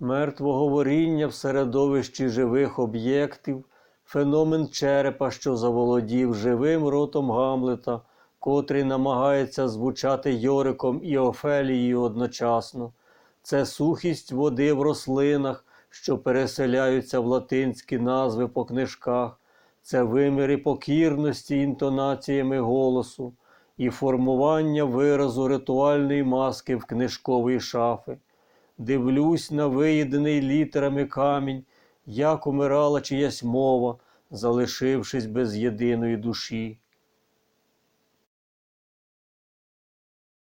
мертвоговоріння в середовищі живих об'єктів, феномен черепа, що заволодів живим ротом Гамлета, котрий намагається звучати Йориком і Офелією одночасно. Це сухість води в рослинах, що переселяються в латинські назви по книжках, це виміри покірності інтонаціями голосу і формування виразу ритуальної маски в книжковій шафи. Дивлюсь на виєдений літерами камінь, як умирала чиясь мова, залишившись без єдиної душі.